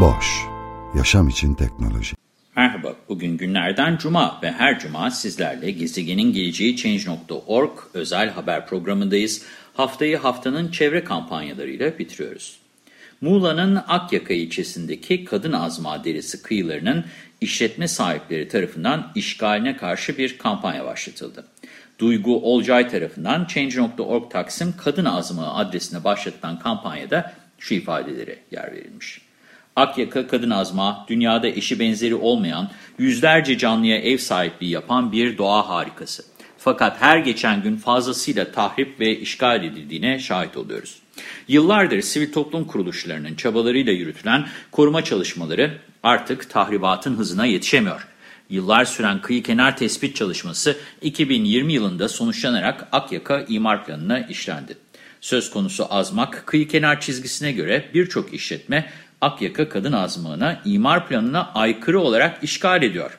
Boş, yaşam için teknoloji. Merhaba, bugün günlerden cuma ve her cuma sizlerle gezegenin geleceği Change.org özel haber programındayız. Haftayı haftanın çevre kampanyalarıyla bitiriyoruz. Muğla'nın Akyaka ilçesindeki Kadın Azma Deresi kıyılarının işletme sahipleri tarafından işgaline karşı bir kampanya başlatıldı. Duygu Olcay tarafından Change.org Taksim Kadın Azmağı adresine başlatılan kampanyada şu ifadelere yer verilmiş. Akyaka Kadın Azma, dünyada eşi benzeri olmayan, yüzlerce canlıya ev sahipliği yapan bir doğa harikası. Fakat her geçen gün fazlasıyla tahrip ve işgal edildiğine şahit oluyoruz. Yıllardır sivil toplum kuruluşlarının çabalarıyla yürütülen koruma çalışmaları artık tahribatın hızına yetişemiyor. Yıllar süren kıyı kenar tespit çalışması 2020 yılında sonuçlanarak Akyaka imar planına işlendi. Söz konusu azmak kıyı kenar çizgisine göre birçok işletme Akyaka kadın azmağına imar planına aykırı olarak işgal ediyor.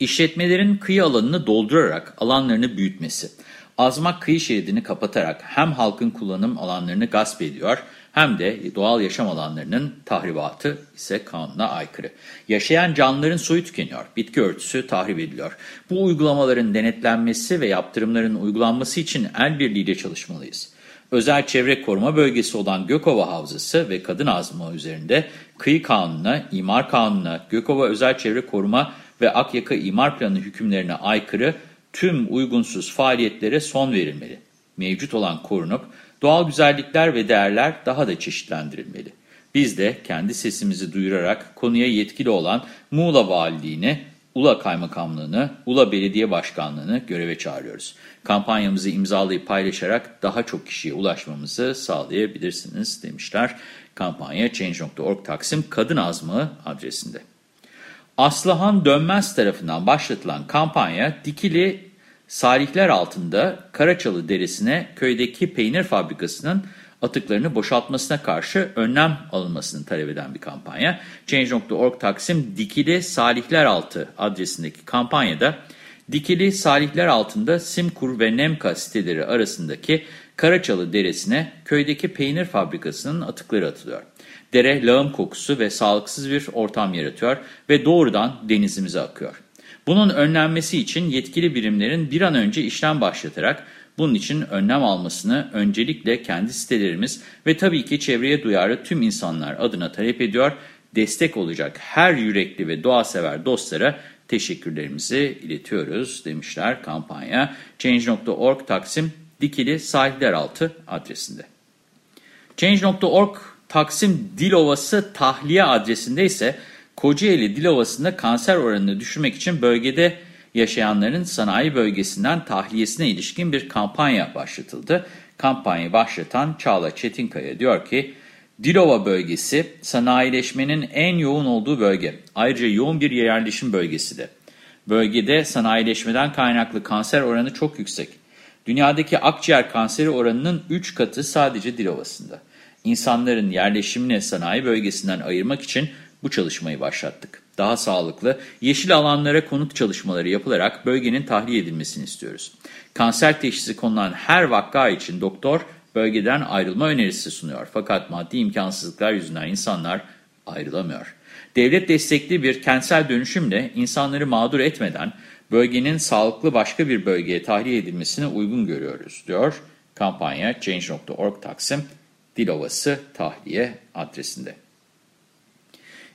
İşletmelerin kıyı alanını doldurarak alanlarını büyütmesi, azmak kıyı şeridini kapatarak hem halkın kullanım alanlarını gasp ediyor hem de doğal yaşam alanlarının tahribatı ise kanuna aykırı. Yaşayan canlıların soyu tükeniyor, bitki örtüsü tahrip ediliyor. Bu uygulamaların denetlenmesi ve yaptırımların uygulanması için el birliğiyle çalışmalıyız. Özel çevre koruma bölgesi olan Gökova Havzası ve Kadın Azma üzerinde kıyı kanununa, imar kanununa, Gökova Özel Çevre Koruma ve Akyaka İmar Planı hükümlerine aykırı tüm uygunsuz faaliyetlere son verilmeli. Mevcut olan korunup doğal güzellikler ve değerler daha da çeşitlendirilmeli. Biz de kendi sesimizi duyurarak konuya yetkili olan Muğla Valiliğine, Ula Kaymakamlığını, Ula Belediye Başkanlığını göreve çağırıyoruz. Kampanyamızı imzalayıp paylaşarak daha çok kişiye ulaşmamızı sağlayabilirsiniz demişler. Kampanya Change.org Taksim Kadın Azmı adresinde. Aslıhan Dönmez tarafından başlatılan kampanya Dikili Salihler altında Karaçalı Deresi'ne köydeki peynir fabrikasının atıklarını boşaltmasına karşı önlem alınmasını talep eden bir kampanya. Change.org Taksim Dikili Salihler Altı adresindeki kampanyada Dikili Salihler altında Simkur ve Nemka siteleri arasındaki Karaçalı Deresi'ne köydeki peynir fabrikasının atıkları atılıyor. Dere lağım kokusu ve sağlıksız bir ortam yaratıyor ve doğrudan denizimize akıyor. Bunun önlenmesi için yetkili birimlerin bir an önce işlem başlatarak bunun için önlem almasını öncelikle kendi sitelerimiz ve tabii ki çevreye duyarlı tüm insanlar adına talep ediyor. Destek olacak her yürekli ve doğa sever dostlara teşekkürlerimizi iletiyoruz demişler kampanya. Change.org Taksim Dikili Sahiller Altı adresinde. Change.org Taksim Dilovası Tahliye adresinde ise Kocaeli Dilovası'nda kanser oranını düşürmek için bölgede yaşayanların sanayi bölgesinden tahliyesine ilişkin bir kampanya başlatıldı. Kampanyayı başlatan Çağla Çetinkaya diyor ki, Dilova bölgesi sanayileşmenin en yoğun olduğu bölge. Ayrıca yoğun bir yerleşim bölgesi de. Bölgede sanayileşmeden kaynaklı kanser oranı çok yüksek. Dünyadaki akciğer kanseri oranının 3 katı sadece Dilovası'nda. İnsanların yerleşimini sanayi bölgesinden ayırmak için bu çalışmayı başlattık. Daha sağlıklı, yeşil alanlara konut çalışmaları yapılarak bölgenin tahliye edilmesini istiyoruz. Kanser teşhisi konulan her vaka için doktor bölgeden ayrılma önerisi sunuyor. Fakat maddi imkansızlıklar yüzünden insanlar ayrılamıyor. Devlet destekli bir kentsel dönüşümle insanları mağdur etmeden bölgenin sağlıklı başka bir bölgeye tahliye edilmesine uygun görüyoruz, diyor kampanya Change.org Taksim Dilovası Tahliye adresinde.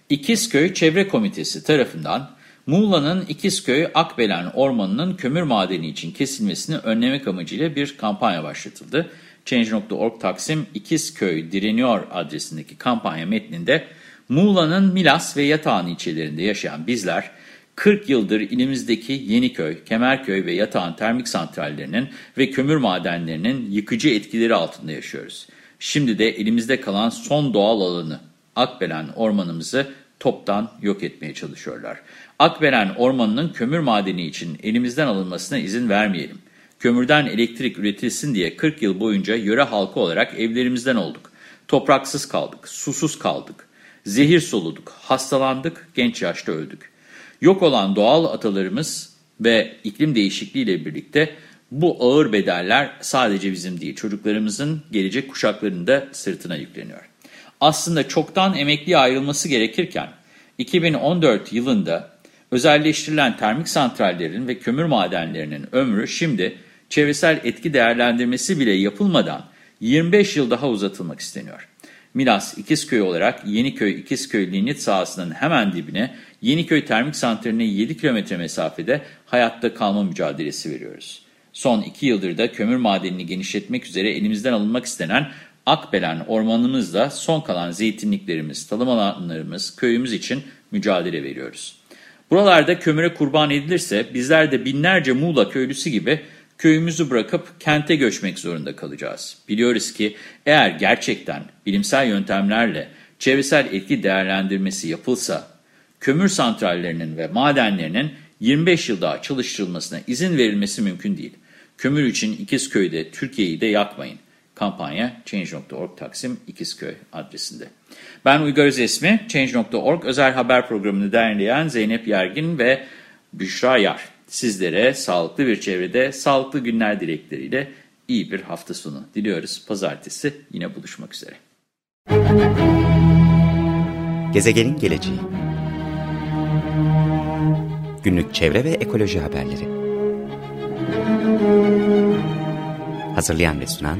İkizköy Çevre Komitesi tarafından Muğla'nın İkizköy Akbelen Ormanı'nın kömür madeni için kesilmesini önlemek amacıyla bir kampanya başlatıldı. Change.org Taksim İkizköy Direniyor adresindeki kampanya metninde Muğla'nın Milas ve Yatağan ilçelerinde yaşayan bizler 40 yıldır ilimizdeki Yeniköy, Kemerköy ve Yatağan termik santrallerinin ve kömür madenlerinin yıkıcı etkileri altında yaşıyoruz. Şimdi de elimizde kalan son doğal alanı Akbelen ormanımızı toptan yok etmeye çalışıyorlar. Akbelen ormanının kömür madeni için elimizden alınmasına izin vermeyelim. Kömürden elektrik üretilsin diye 40 yıl boyunca yöre halkı olarak evlerimizden olduk. Topraksız kaldık, susuz kaldık, zehir soluduk, hastalandık, genç yaşta öldük. Yok olan doğal atalarımız ve iklim değişikliğiyle birlikte bu ağır bedeller sadece bizim değil, çocuklarımızın gelecek kuşaklarının da sırtına yükleniyor. Aslında çoktan emekliye ayrılması gerekirken 2014 yılında özelleştirilen termik santrallerin ve kömür madenlerinin ömrü şimdi çevresel etki değerlendirmesi bile yapılmadan 25 yıl daha uzatılmak isteniyor. Milas İkizköy olarak Yeniköy İkizköy linyit sahasının hemen dibine Yeniköy Termik Santrali'ne 7 kilometre mesafede hayatta kalma mücadelesi veriyoruz. Son 2 yıldır da kömür madenini genişletmek üzere elimizden alınmak istenen Akbelen ormanımızda son kalan zeytinliklerimiz, talım alanlarımız, köyümüz için mücadele veriyoruz. Buralarda kömüre kurban edilirse bizler de binlerce Muğla köylüsü gibi köyümüzü bırakıp kente göçmek zorunda kalacağız. Biliyoruz ki eğer gerçekten bilimsel yöntemlerle çevresel etki değerlendirmesi yapılsa, kömür santrallerinin ve madenlerinin 25 yıl daha çalıştırılmasına izin verilmesi mümkün değil. Kömür için İkizköy'de Türkiye'yi de yakmayın. Kampanya Change.org Taksim İkizköy adresinde. Ben Uygar Özesmi, Change.org özel haber programını derleyen Zeynep Yergin ve Büşra Yar. Sizlere sağlıklı bir çevrede, sağlıklı günler dilekleriyle iyi bir hafta sonu diliyoruz. Pazartesi yine buluşmak üzere. Gezegenin geleceği Günlük çevre ve ekoloji haberleri Hazırlayan ve sunan